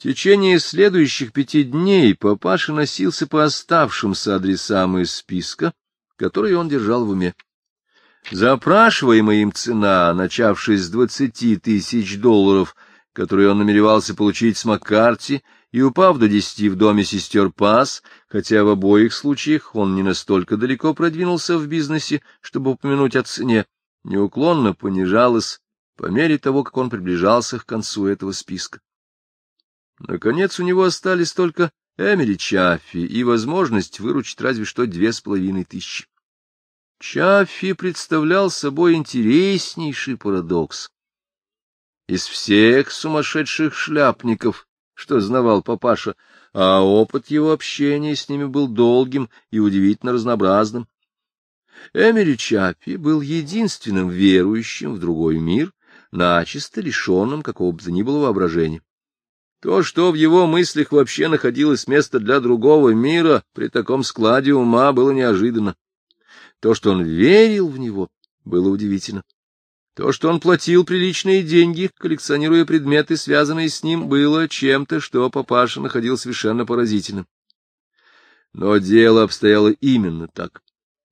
В течение следующих пяти дней папаша носился по оставшимся адресам из списка, который он держал в уме. Запрашиваемая им цена, начавшись с двадцати тысяч долларов, которые он намеревался получить с Маккарти, и упав до десяти в доме сестер Пас, хотя в обоих случаях он не настолько далеко продвинулся в бизнесе, чтобы упомянуть о цене, неуклонно понижалась по мере того, как он приближался к концу этого списка. Наконец у него остались только Эмили Чаффи и возможность выручить разве что две с половиной тысячи. Чаффи представлял собой интереснейший парадокс. Из всех сумасшедших шляпников, что знавал папаша, а опыт его общения с ними был долгим и удивительно разнообразным, Эмили Чаппи был единственным верующим в другой мир, начисто лишенным какого бы то ни было воображения. То, что в его мыслях вообще находилось место для другого мира, при таком складе ума было неожиданно. То, что он верил в него, было удивительно. То, что он платил приличные деньги, коллекционируя предметы, связанные с ним, было чем-то, что папаша находил совершенно поразительным. Но дело обстояло именно так.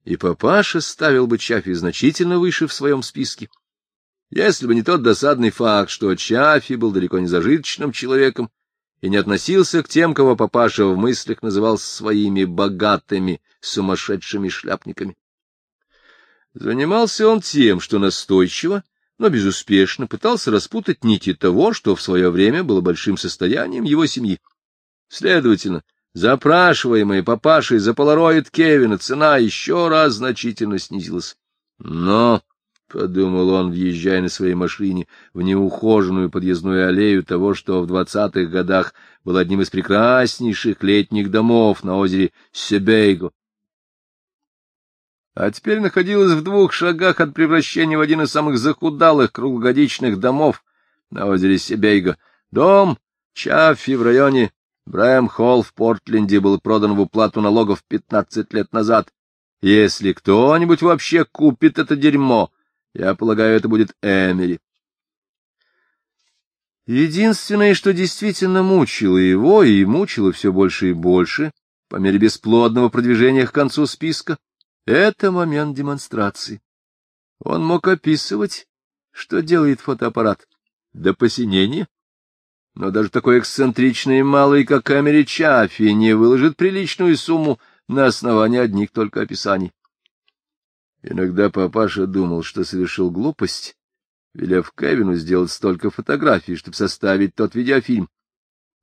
И папаша ставил бы Чаффи значительно выше в своем списке, если бы не тот досадный факт, что Чафи был далеко не зажиточным человеком и не относился к тем, кого папаша в мыслях называл своими богатыми сумасшедшими шляпниками. Занимался он тем, что настойчиво, но безуспешно пытался распутать нити того, что в свое время было большим состоянием его семьи. Следовательно, запрашиваемые папашей за полароид Кевина цена еще раз значительно снизилась. Но — подумал он, въезжая на своей машине в неухоженную подъездную аллею того, что в двадцатых годах был одним из прекраснейших летних домов на озере Себейго. А теперь находилась в двух шагах от превращения в один из самых захудалых круглогодичных домов на озере Себейго. Дом Чаффи в районе Брэм-Холл в Портленде был продан в уплату налогов 15 лет назад. Если кто-нибудь вообще купит это дерьмо, я полагаю, это будет Эмери. Единственное, что действительно мучило его, и мучило все больше и больше, по мере бесплодного продвижения к концу списка, это момент демонстрации. Он мог описывать, что делает фотоаппарат, до посинения. Но даже такой эксцентричный малый, как Эмери Чаффи, не выложит приличную сумму на основании одних только описаний. Иногда папаша думал, что совершил глупость, велев Кевину сделать столько фотографий, чтобы составить тот видеофильм.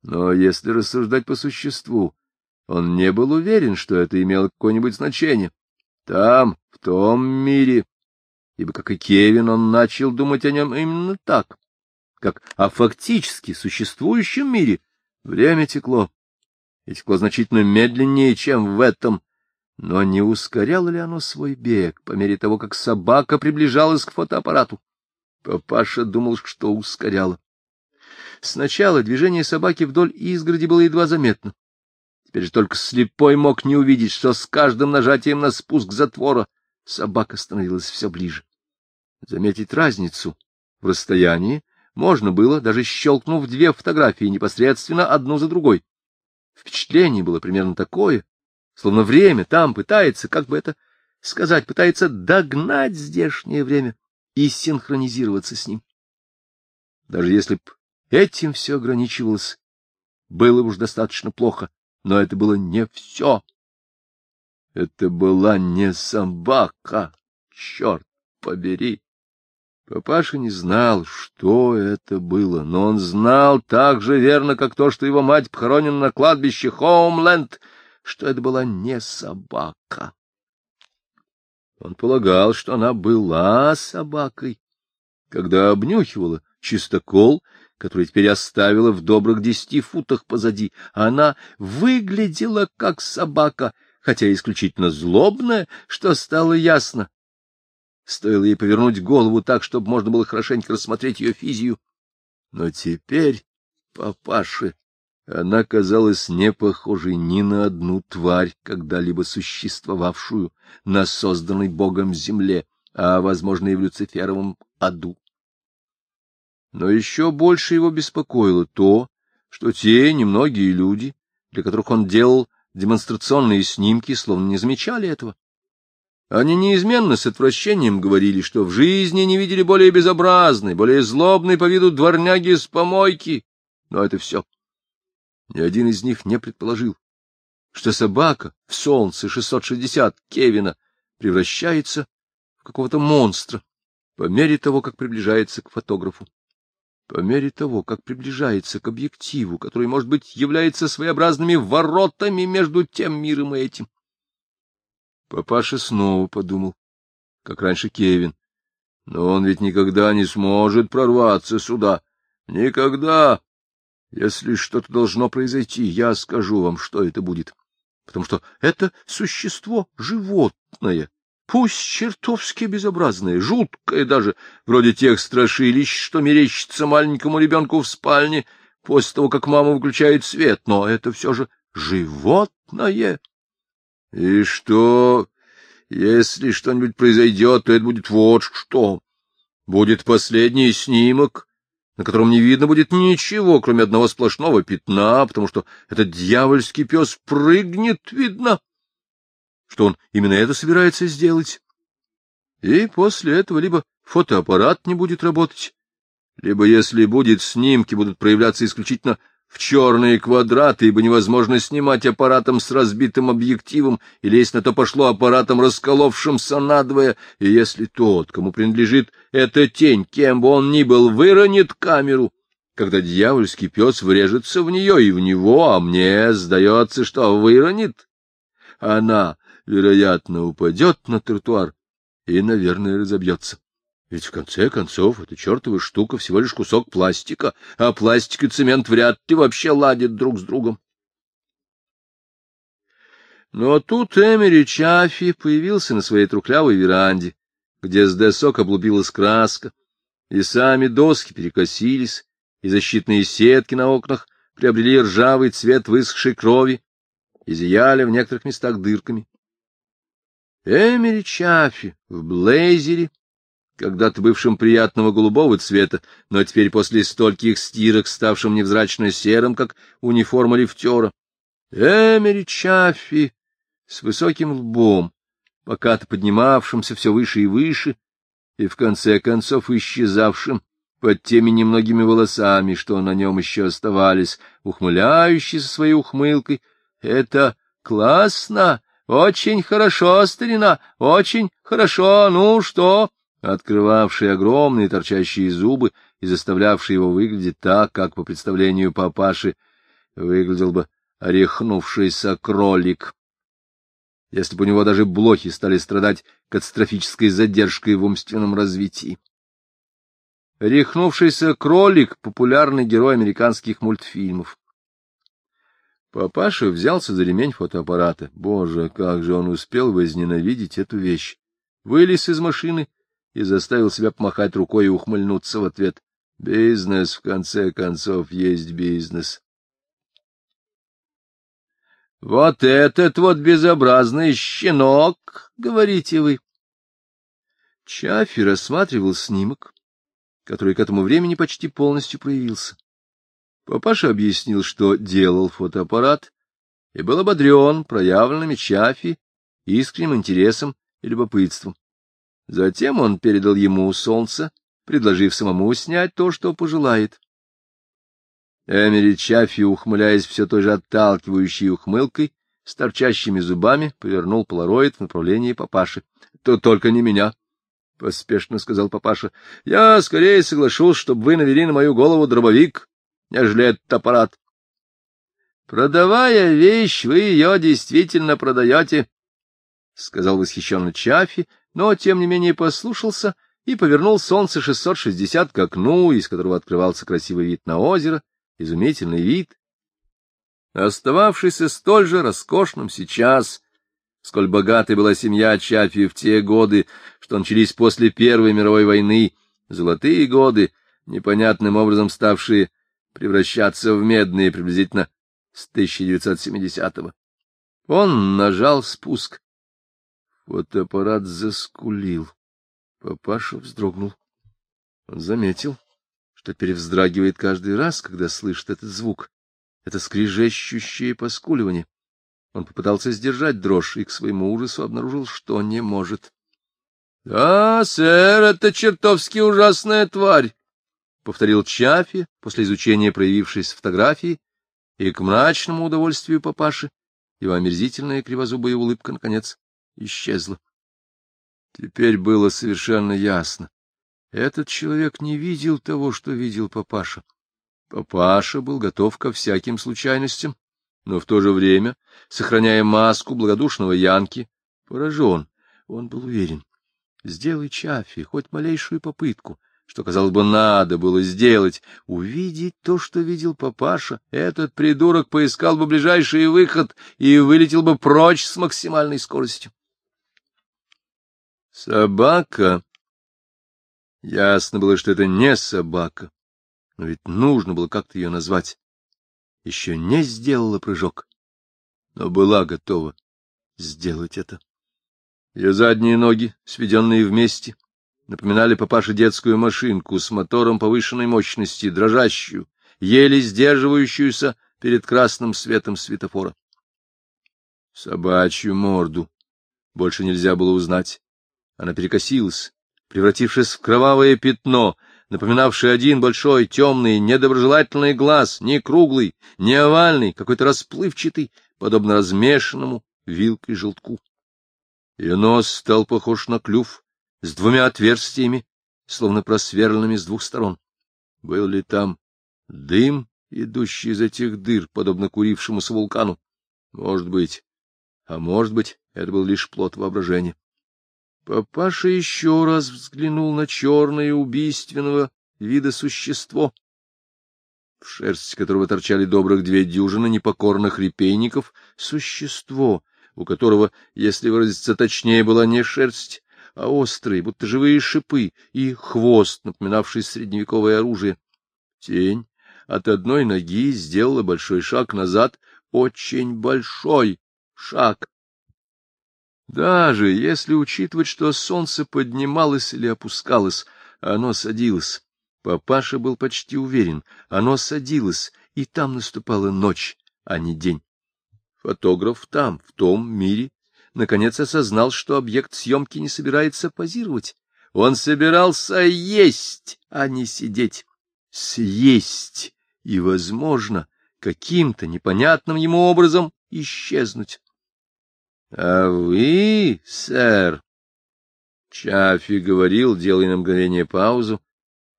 Но если рассуждать по существу, он не был уверен, что это имело какое-нибудь значение. Там, в том мире, ибо, как и Кевин, он начал думать о нем именно так, как о фактически существующем мире. Время текло, и текло значительно медленнее, чем в этом но не ускоряло ли оно свой бег по мере того, как собака приближалась к фотоаппарату? Папаша думал, что ускоряло. Сначала движение собаки вдоль изгороди было едва заметно. Теперь же только слепой мог не увидеть, что с каждым нажатием на спуск затвора собака становилась все ближе. Заметить разницу в расстоянии можно было, даже щелкнув две фотографии непосредственно одну за другой. Впечатление было примерно такое, Словно время там пытается, как бы это сказать, пытается догнать здешнее время и синхронизироваться с ним. Даже если б этим все ограничивалось, было уж достаточно плохо, но это было не все. Это была не собака, черт побери. Папаша не знал, что это было, но он знал так же верно, как то, что его мать похоронена на кладбище Хоумленд — что это была не собака. Он полагал, что она была собакой, когда обнюхивала чистокол, который теперь оставила в добрых десяти футах позади. Она выглядела как собака, хотя исключительно злобная, что стало ясно. Стоило ей повернуть голову так, чтобы можно было хорошенько рассмотреть ее физию. Но теперь папаша. Она казалась не похожей ни на одну тварь, когда-либо существовавшую на созданной Богом земле, а, возможно, и в Люциферовом аду. Но еще больше его беспокоило то, что те немногие люди, для которых он делал демонстрационные снимки, словно не замечали этого. Они неизменно с отвращением говорили, что в жизни не видели более безобразной, более злобной по виду дворняги с помойки, но это все. Ни один из них не предположил, что собака в солнце 660 Кевина превращается в какого-то монстра по мере того, как приближается к фотографу, по мере того, как приближается к объективу, который, может быть, является своеобразными воротами между тем миром и этим. Папаша снова подумал, как раньше Кевин. Но он ведь никогда не сможет прорваться сюда. Никогда! Если что-то должно произойти, я скажу вам, что это будет. Потому что это существо животное, пусть чертовски безобразное, жуткое даже, вроде тех страшилищ, что мерещится маленькому ребенку в спальне после того, как мама выключает свет, но это все же животное. И что, если что-нибудь произойдет, то это будет вот что. Будет последний снимок, на котором не видно будет ничего, кроме одного сплошного пятна, потому что этот дьявольский пес прыгнет, видно, что он именно это собирается сделать. И после этого либо фотоаппарат не будет работать, либо, если будет, снимки будут проявляться исключительно в черные квадраты, ибо невозможно снимать аппаратом с разбитым объективом, и лезть на то пошло, аппаратом, расколовшимся надвое, и если тот, кому принадлежит эта тень, кем бы он ни был, выронит камеру, когда дьявольский пес врежется в нее и в него, а мне сдается, что выронит, она, вероятно, упадет на тротуар и, наверное, разобьется. Ведь в конце концов эта чертова штука всего лишь кусок пластика, а пластик и цемент вряд ли вообще ладят друг с другом. Но тут Эмери Чаффи появился на своей трухлявой веранде, где с досок облупилась краска, и сами доски перекосились, и защитные сетки на окнах приобрели ржавый цвет высохшей крови и зияли в некоторых местах дырками. Эмери Чаффи в блейзере когда-то бывшим приятного голубого цвета, но теперь после стольких стирок, ставшим невзрачно серым, как униформа лифтера. Эмери Чаффи с высоким лбом, пока-то поднимавшимся все выше и выше, и в конце концов исчезавшим под теми немногими волосами, что на нем еще оставались, ухмыляющийся своей ухмылкой. Это классно, очень хорошо, старина, очень хорошо, ну что? открывавшие огромные торчащие зубы и заставлявшие его выглядеть так, как, по представлению папаши, выглядел бы орехнувшийся кролик. Если бы у него даже блохи стали страдать катастрофической задержкой в умственном развитии. Рехнувшийся кролик — популярный герой американских мультфильмов. Папаша взялся за ремень фотоаппарата. Боже, как же он успел возненавидеть эту вещь! Вылез из машины и заставил себя помахать рукой и ухмыльнуться в ответ. Бизнес, в конце концов, есть бизнес. — Вот этот вот безобразный щенок, — говорите вы. Чаффи рассматривал снимок, который к этому времени почти полностью проявился. Папаша объяснил, что делал фотоаппарат, и был ободрен проявленными Чаффи искренним интересом и любопытством. Затем он передал ему солнце, предложив самому снять то, что пожелает. Эмили Чаффи, ухмыляясь все той же отталкивающей ухмылкой, с торчащими зубами повернул полароид в направлении папаши. — То только не меня, — поспешно сказал папаша. — Я скорее соглашусь, чтобы вы навели на мою голову дробовик, нежели этот аппарат. — Продавая вещь, вы ее действительно продаете, — сказал восхищенный Чаффи, но, тем не менее, послушался и повернул солнце 660 к окну, из которого открывался красивый вид на озеро, изумительный вид, остававшийся столь же роскошным сейчас, сколь богатой была семья Чапи в те годы, что начались после Первой мировой войны, золотые годы, непонятным образом ставшие превращаться в медные приблизительно с 1970-го. Он нажал спуск, Фотоаппарат заскулил. Папаша вздрогнул. Он заметил, что перевздрагивает каждый раз, когда слышит этот звук, это скрежещущее поскуливание. Он попытался сдержать дрожь и к своему ужасу обнаружил, что не может. — Да, сэр, это чертовски ужасная тварь! — повторил Чафи после изучения проявившейся фотографии, и к мрачному удовольствию папаши его омерзительная кривозубая улыбка, наконец, исчезла. Теперь было совершенно ясно. Этот человек не видел того, что видел папаша. Папаша был готов ко всяким случайностям, но в то же время, сохраняя маску благодушного Янки, поражен, он был уверен. Сделай Чаффи хоть малейшую попытку, что, казалось бы, надо было сделать, увидеть то, что видел папаша, этот придурок поискал бы ближайший выход и вылетел бы прочь с максимальной скоростью. Собака. Ясно было, что это не собака, но ведь нужно было как-то ее назвать. Еще не сделала прыжок, но была готова сделать это. Ее задние ноги, сведенные вместе, напоминали папаше детскую машинку с мотором повышенной мощности, дрожащую, еле сдерживающуюся перед красным светом светофора. Собачью морду больше нельзя было узнать. Она перекосилась, превратившись в кровавое пятно, напоминавшее один большой, темный, недоброжелательный глаз, не круглый, не овальный, какой-то расплывчатый, подобно размешанному вилкой желтку. Ее нос стал похож на клюв с двумя отверстиями, словно просверленными с двух сторон. Был ли там дым, идущий из этих дыр, подобно курившемуся вулкану? Может быть. А может быть, это был лишь плод воображения. Папаша еще раз взглянул на черное убийственного вида существо, в шерсти которого торчали добрых две дюжины непокорных репейников, существо, у которого, если выразиться точнее, была не шерсть, а острые, будто живые шипы, и хвост, напоминавший средневековое оружие. Тень от одной ноги сделала большой шаг назад, очень большой шаг. Даже если учитывать, что солнце поднималось или опускалось, оно садилось. Папаша был почти уверен, оно садилось, и там наступала ночь, а не день. Фотограф там, в том мире, наконец осознал, что объект съемки не собирается позировать. Он собирался есть, а не сидеть. Съесть и, возможно, каким-то непонятным ему образом исчезнуть. — А вы, сэр? Чаффи говорил, делая на мгновение паузу,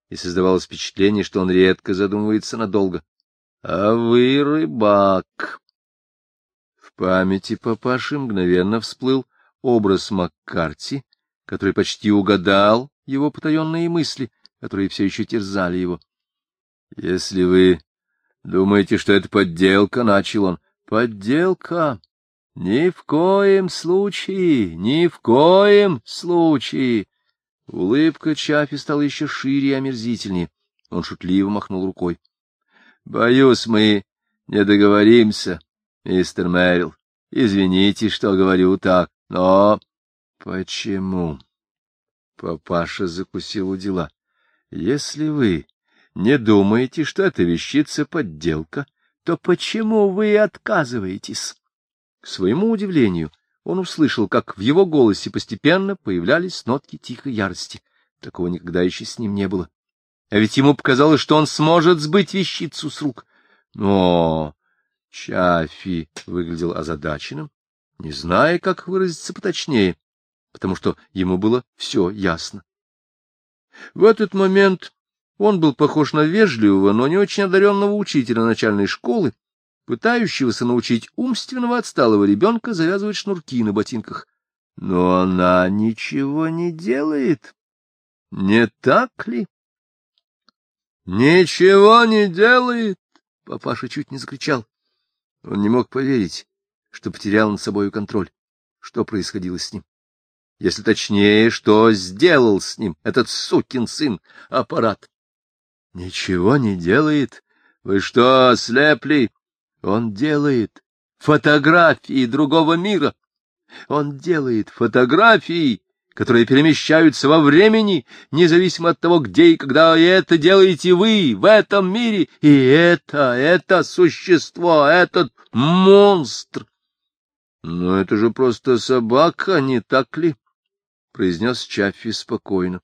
и создавалось впечатление, что он редко задумывается надолго. — А вы рыбак. В памяти папаши мгновенно всплыл образ Маккарти, который почти угадал его потаенные мысли, которые все еще терзали его. — Если вы думаете, что это подделка, — начал он. — Подделка! Ни в коем случае, ни в коем случае. Улыбка Чафи стала еще шире и омерзительнее. Он шутливо махнул рукой. Боюсь, мы не договоримся, мистер Мэрил. Извините, что говорю так, но... Почему? Папаша закусил у дела. Если вы не думаете, что эта вещица подделка, то почему вы отказываетесь? Своему удивлению, он услышал, как в его голосе постепенно появлялись нотки тихой ярости. Такого никогда еще с ним не было. А ведь ему показалось, что он сможет сбыть вещицу с рук. Но Чафи выглядел озадаченным, не зная, как выразиться поточнее, потому что ему было все ясно. В этот момент он был похож на вежливого, но не очень одаренного учителя начальной школы, пытающегося научить умственного отсталого ребенка завязывать шнурки на ботинках. Но она ничего не делает. Не так ли? «Ничего не делает!» — папаша чуть не закричал. Он не мог поверить, что потерял над собою контроль. Что происходило с ним? Если точнее, что сделал с ним этот сукин сын аппарат? «Ничего не делает! Вы что, слепли? Он делает фотографии другого мира. Он делает фотографии, которые перемещаются во времени, независимо от того, где и когда и это делаете вы в этом мире. И это, это существо, этот монстр. Но это же просто собака, не так ли? произнес Чаффи спокойно.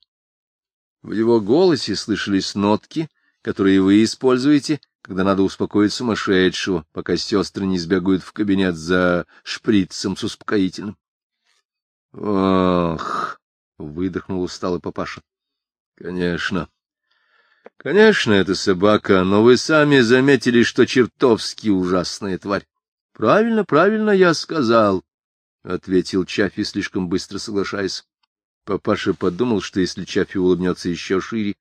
В его голосе слышались нотки, которые вы используете — когда надо успокоить сумасшедшего, пока сестры не сбегают в кабинет за шприцем с успокоительным. — Ох! — выдохнул усталый папаша. — Конечно. — Конечно, это собака, но вы сами заметили, что чертовски ужасная тварь. — Правильно, правильно я сказал, — ответил Чаффи, слишком быстро соглашаясь. Папаша подумал, что если Чаффи улыбнется еще шире,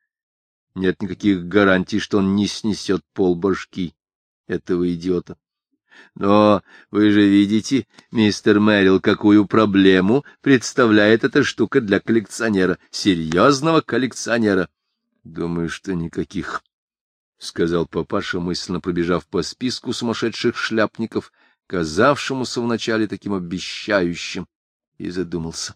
нет никаких гарантий, что он не снесет полбашки этого идиота. Но вы же видите, мистер Мэрил, какую проблему представляет эта штука для коллекционера, серьезного коллекционера. Думаю, что никаких, — сказал папаша, мысленно пробежав по списку сумасшедших шляпников, казавшемуся вначале таким обещающим, и задумался.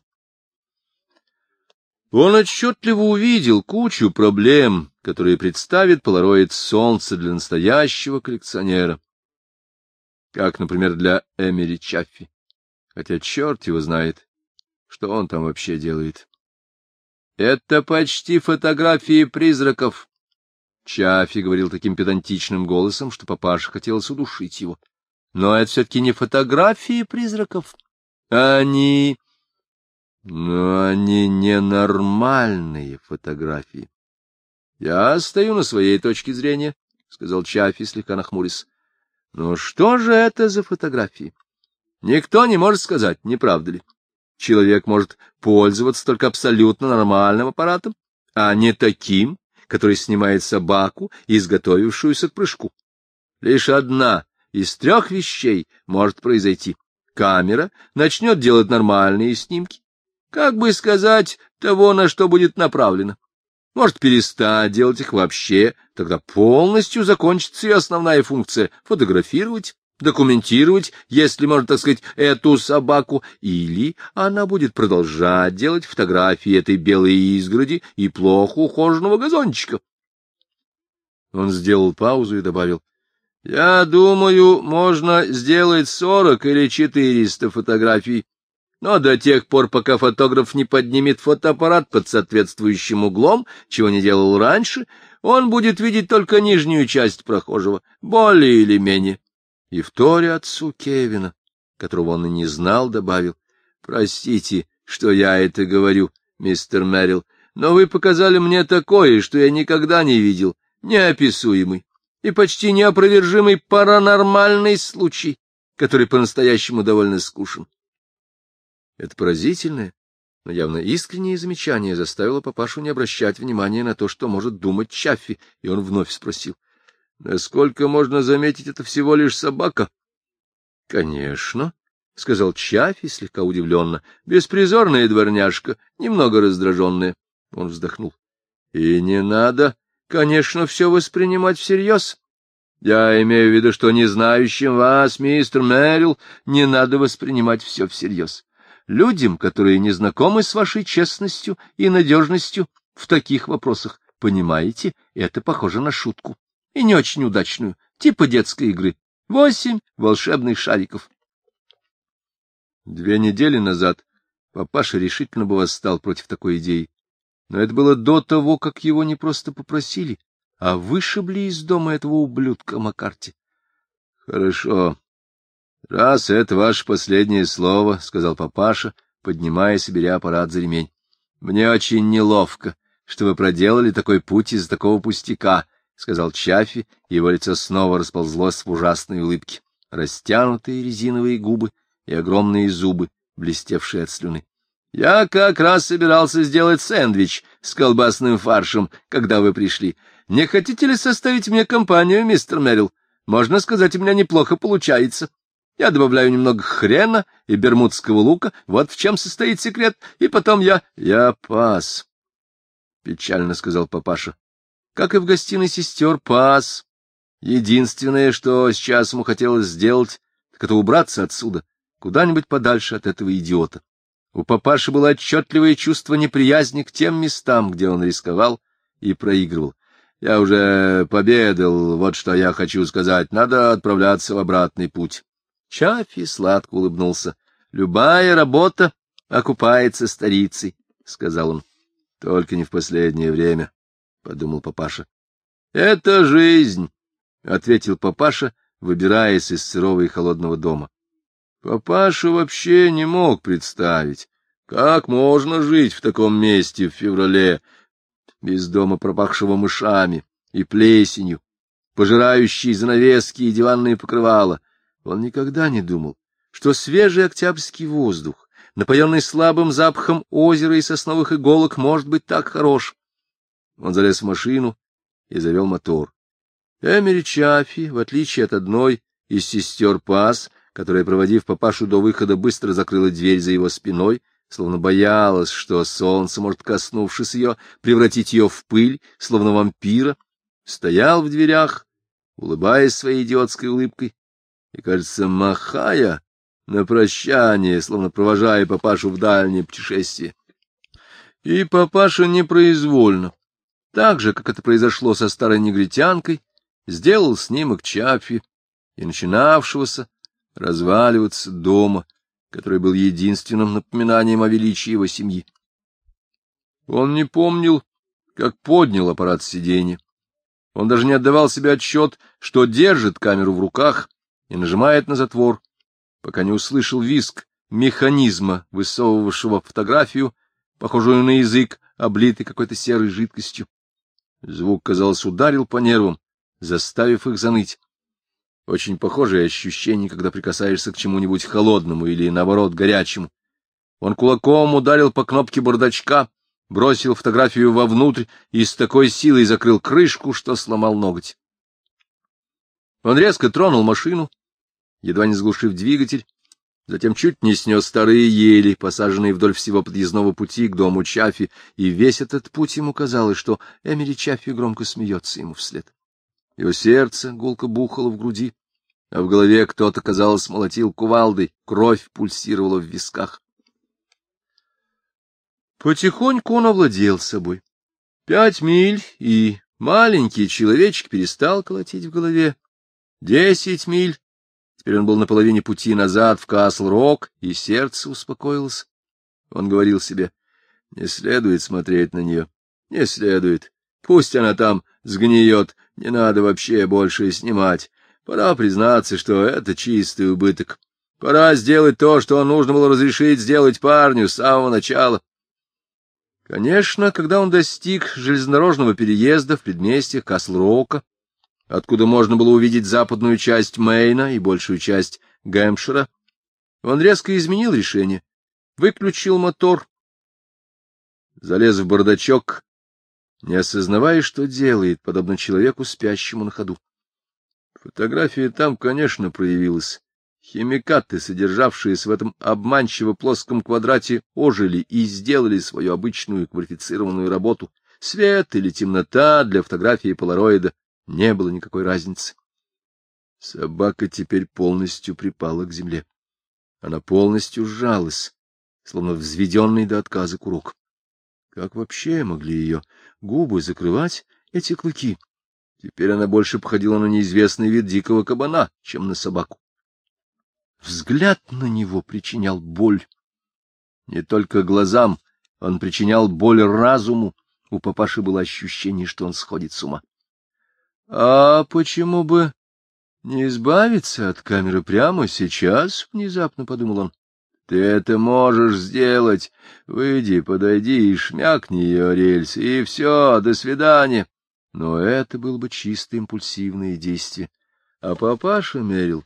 Он отчетливо увидел кучу проблем, которые представит полароид солнца для настоящего коллекционера. Как, например, для Эмери Чаффи. Хотя черт его знает, что он там вообще делает. Это почти фотографии призраков. Чаффи говорил таким педантичным голосом, что папаша хотелось удушить его. Но это все-таки не фотографии призраков. А они но они ненормальные фотографии. — Я стою на своей точке зрения, — сказал Чаффи, слегка нахмурясь. — Но что же это за фотографии? Никто не может сказать, не правда ли. Человек может пользоваться только абсолютно нормальным аппаратом, а не таким, который снимает собаку, изготовившуюся к прыжку. Лишь одна из трех вещей может произойти. Камера начнет делать нормальные снимки, как бы сказать, того, на что будет направлено. Может, перестать делать их вообще, тогда полностью закончится и основная функция — фотографировать, документировать, если можно так сказать, эту собаку, или она будет продолжать делать фотографии этой белой изгороди и плохо ухоженного газончика. Он сделал паузу и добавил, — Я думаю, можно сделать сорок или четыреста фотографий но до тех пор, пока фотограф не поднимет фотоаппарат под соответствующим углом, чего не делал раньше, он будет видеть только нижнюю часть прохожего, более или менее. И вторя отцу Кевина, которого он и не знал, добавил, «Простите, что я это говорю, мистер Мэрил, но вы показали мне такое, что я никогда не видел, неописуемый и почти неопровержимый паранормальный случай, который по-настоящему довольно скучен». Это поразительное, но явно искреннее замечание заставило папашу не обращать внимания на то, что может думать Чаффи, и он вновь спросил. — Насколько можно заметить, это всего лишь собака? — Конечно, — сказал Чаффи слегка удивленно. — Беспризорная дворняжка, немного раздраженная. Он вздохнул. — И не надо, конечно, все воспринимать всерьез. Я имею в виду, что не знающим вас, мистер Мэрил, не надо воспринимать все всерьез людям, которые не знакомы с вашей честностью и надежностью в таких вопросах. Понимаете, это похоже на шутку. И не очень удачную, типа детской игры. Восемь волшебных шариков. Две недели назад папаша решительно бы восстал против такой идеи. Но это было до того, как его не просто попросили, а вышибли из дома этого ублюдка Маккарти. — Хорошо, — Раз это ваше последнее слово, — сказал папаша, поднимая и беря аппарат за ремень. — Мне очень неловко, что вы проделали такой путь из такого пустяка, — сказал Чафи, и его лицо снова расползлось в ужасной улыбке. Растянутые резиновые губы и огромные зубы, блестевшие от слюны. — Я как раз собирался сделать сэндвич с колбасным фаршем, когда вы пришли. Не хотите ли составить мне компанию, мистер Мерил? Можно сказать, у меня неплохо получается. Я добавляю немного хрена и бермудского лука, вот в чем состоит секрет, и потом я... Я пас, — печально сказал папаша. Как и в гостиной сестер, пас. Единственное, что сейчас ему хотелось сделать, так это убраться отсюда, куда-нибудь подальше от этого идиота. У папаши было отчетливое чувство неприязни к тем местам, где он рисковал и проигрывал. Я уже победил, вот что я хочу сказать. Надо отправляться в обратный путь. Чаффи сладко улыбнулся. — Любая работа окупается старицей, — сказал он. — Только не в последнее время, — подумал папаша. — Это жизнь, — ответил папаша, выбираясь из сырого и холодного дома. Папаша вообще не мог представить, как можно жить в таком месте в феврале, без дома пропахшего мышами и плесенью, пожирающей занавески и диванные покрывала, он никогда не думал, что свежий октябрьский воздух, напоенный слабым запахом озера и сосновых иголок, может быть так хорош. Он залез в машину и завел мотор. Эмери Чаффи, в отличие от одной из сестер Пас, которая, проводив папашу до выхода, быстро закрыла дверь за его спиной, словно боялась, что солнце может, коснувшись ее, превратить ее в пыль, словно вампира, стоял в дверях, улыбаясь своей идиотской улыбкой, и, кажется, махая на прощание, словно провожая папашу в дальнее путешествие. И папаша непроизвольно, так же, как это произошло со старой негритянкой, сделал снимок Чапфи и начинавшегося разваливаться дома, который был единственным напоминанием о величии его семьи. Он не помнил, как поднял аппарат сиденья. Он даже не отдавал себе отчет, что держит камеру в руках, и нажимает на затвор, пока не услышал визг механизма, высовывавшего фотографию, похожую на язык, облитый какой-то серой жидкостью. Звук, казалось, ударил по нервам, заставив их заныть. Очень похожее ощущение, когда прикасаешься к чему-нибудь холодному или, наоборот, горячему. Он кулаком ударил по кнопке бардачка, бросил фотографию вовнутрь и с такой силой закрыл крышку, что сломал ноготь. Он резко тронул машину, едва не сглушив двигатель, затем чуть не снес старые ели, посаженные вдоль всего подъездного пути к дому Чаффи, и весь этот путь ему казалось, что Эмили Чаффи громко смеется ему вслед. Его сердце гулко бухало в груди, а в голове кто-то, казалось, молотил кувалдой, кровь пульсировала в висках. Потихоньку он овладел собой. Пять миль, и маленький человечек перестал колотить в голове, Десять миль. Теперь он был на половине пути назад в Касл-Рок, и сердце успокоилось. Он говорил себе, не следует смотреть на нее, не следует. Пусть она там сгниет, не надо вообще больше снимать. Пора признаться, что это чистый убыток. Пора сделать то, что нужно было разрешить сделать парню с самого начала. Конечно, когда он достиг железнодорожного переезда в предместьях Касл-Рока, откуда можно было увидеть западную часть Мейна и большую часть Гэмпшира, он резко изменил решение, выключил мотор, залез в бардачок, не осознавая, что делает, подобно человеку, спящему на ходу. Фотография там, конечно, проявилась. Химикаты, содержавшиеся в этом обманчиво плоском квадрате, ожили и сделали свою обычную квалифицированную работу. Свет или темнота для фотографии полароида не было никакой разницы. Собака теперь полностью припала к земле. Она полностью сжалась, словно взведенный до отказа курок. Как вообще могли ее губы закрывать эти клыки? Теперь она больше походила на неизвестный вид дикого кабана, чем на собаку. Взгляд на него причинял боль. Не только глазам, он причинял боль разуму. У папаши было ощущение, что он сходит с ума. — А почему бы не избавиться от камеры прямо сейчас? — внезапно подумал он. — Ты это можешь сделать. Выйди, подойди и шмякни ее рельс, и все, до свидания. Но это было бы чисто импульсивное действие. А папаша Мерил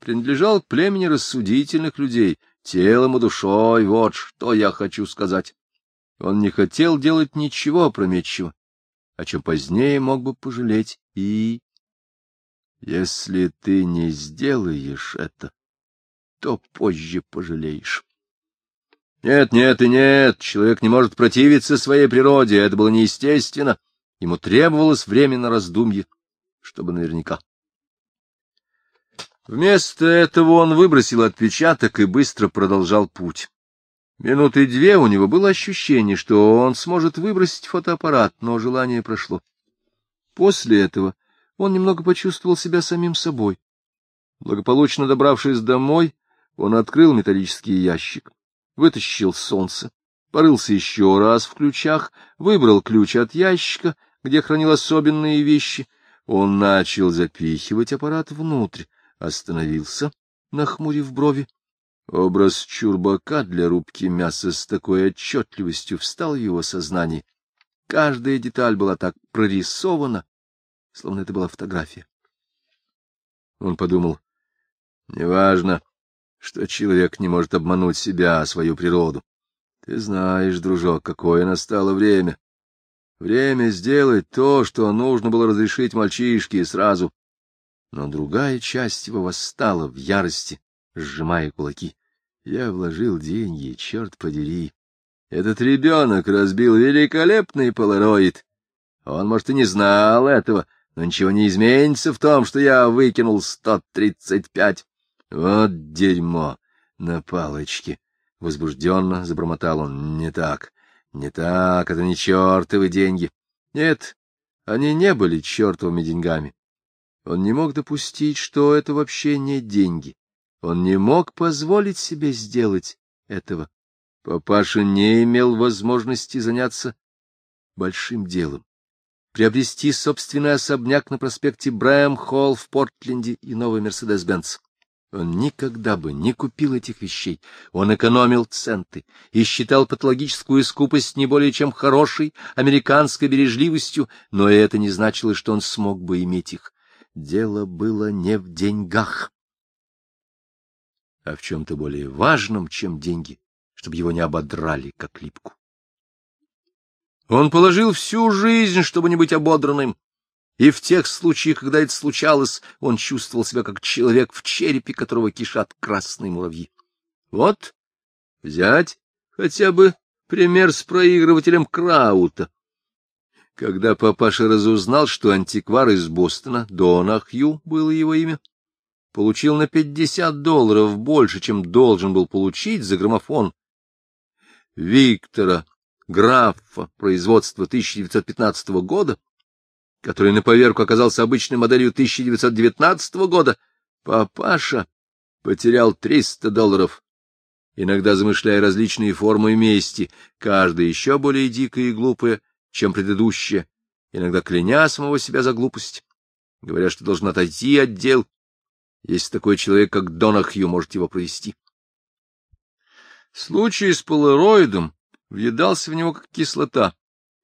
принадлежал к племени рассудительных людей, телом и душой, вот что я хочу сказать. Он не хотел делать ничего опрометчивого, о чем позднее мог бы пожалеть и если ты не сделаешь это, то позже пожалеешь. Нет, нет и нет, человек не может противиться своей природе, это было неестественно. Ему требовалось время на раздумье, чтобы наверняка. Вместо этого он выбросил отпечаток и быстро продолжал путь. Минуты две у него было ощущение, что он сможет выбросить фотоаппарат, но желание прошло. После этого он немного почувствовал себя самим собой. Благополучно добравшись домой, он открыл металлический ящик, вытащил солнце, порылся еще раз в ключах, выбрал ключ от ящика, где хранил особенные вещи. Он начал запихивать аппарат внутрь, остановился, нахмурив брови. Образ чурбака для рубки мяса с такой отчетливостью встал в его сознании. Каждая деталь была так прорисована, словно это была фотография. Он подумал, неважно, что человек не может обмануть себя, а свою природу. Ты знаешь, дружок, какое настало время. Время сделать то, что нужно было разрешить мальчишке сразу. Но другая часть его восстала в ярости, сжимая кулаки. Я вложил деньги, черт подери. Этот ребенок разбил великолепный полароид. Он, может, и не знал этого, — но ничего не изменится в том, что я выкинул сто тридцать пять. Вот дерьмо на палочке! Возбужденно забормотал он. Не так, не так, это не чертовы деньги. Нет, они не были чертовыми деньгами. Он не мог допустить, что это вообще не деньги. Он не мог позволить себе сделать этого. Папаша не имел возможности заняться большим делом приобрести собственный особняк на проспекте Брэм-Холл в Портленде и новый Мерседес-Бенц. Он никогда бы не купил этих вещей. Он экономил центы и считал патологическую скупость не более чем хорошей американской бережливостью, но это не значило, что он смог бы иметь их. Дело было не в деньгах, а в чем-то более важном, чем деньги, чтобы его не ободрали, как липку. Он положил всю жизнь, чтобы не быть ободранным, и в тех случаях, когда это случалось, он чувствовал себя как человек, в черепе которого кишат красные муравьи. Вот, взять хотя бы пример с проигрывателем Краута. Когда папаша разузнал, что антиквар из Бостона, Донахью было его имя, получил на пятьдесят долларов больше, чем должен был получить за граммофон Виктора графа производства 1915 года, который на поверку оказался обычной моделью 1919 года, папаша потерял 300 долларов, иногда замышляя различные формы мести, каждая еще более дикая и глупая, чем предыдущая, иногда кляня самого себя за глупость, говоря, что должен отойти от дел, если такой человек, как Донахью, может его провести. Случай с полароидом въедался в него как кислота,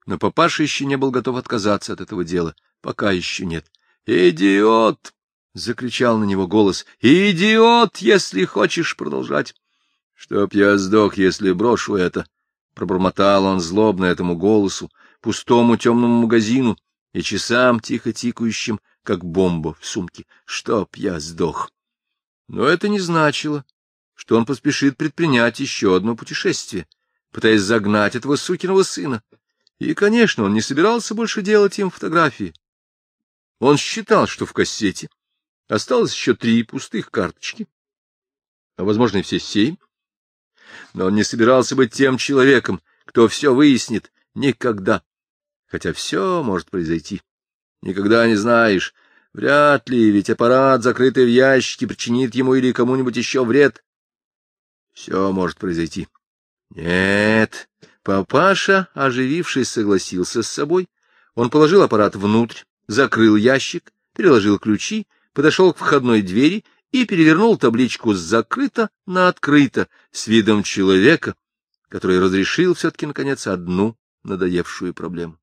но папаша еще не был готов отказаться от этого дела, пока еще нет. «Идиот!» — закричал на него голос. «Идиот, если хочешь продолжать!» «Чтоб я сдох, если брошу это!» Пробормотал он злобно этому голосу, пустому темному магазину и часам тихо тикающим, как бомба в сумке. «Чтоб я сдох!» Но это не значило, что он поспешит предпринять еще одно путешествие — пытаясь загнать этого сукиного сына. И, конечно, он не собирался больше делать им фотографии. Он считал, что в кассете осталось еще три пустых карточки, а, возможно, и все семь. Но он не собирался быть тем человеком, кто все выяснит никогда. Хотя все может произойти. Никогда не знаешь. Вряд ли, ведь аппарат, закрытый в ящике, причинит ему или кому-нибудь еще вред. Все может произойти. Нет, папаша, оживившись, согласился с собой. Он положил аппарат внутрь, закрыл ящик, переложил ключи, подошел к входной двери и перевернул табличку с «закрыто» на «открыто» с видом человека, который разрешил все-таки, наконец, одну надоевшую проблему.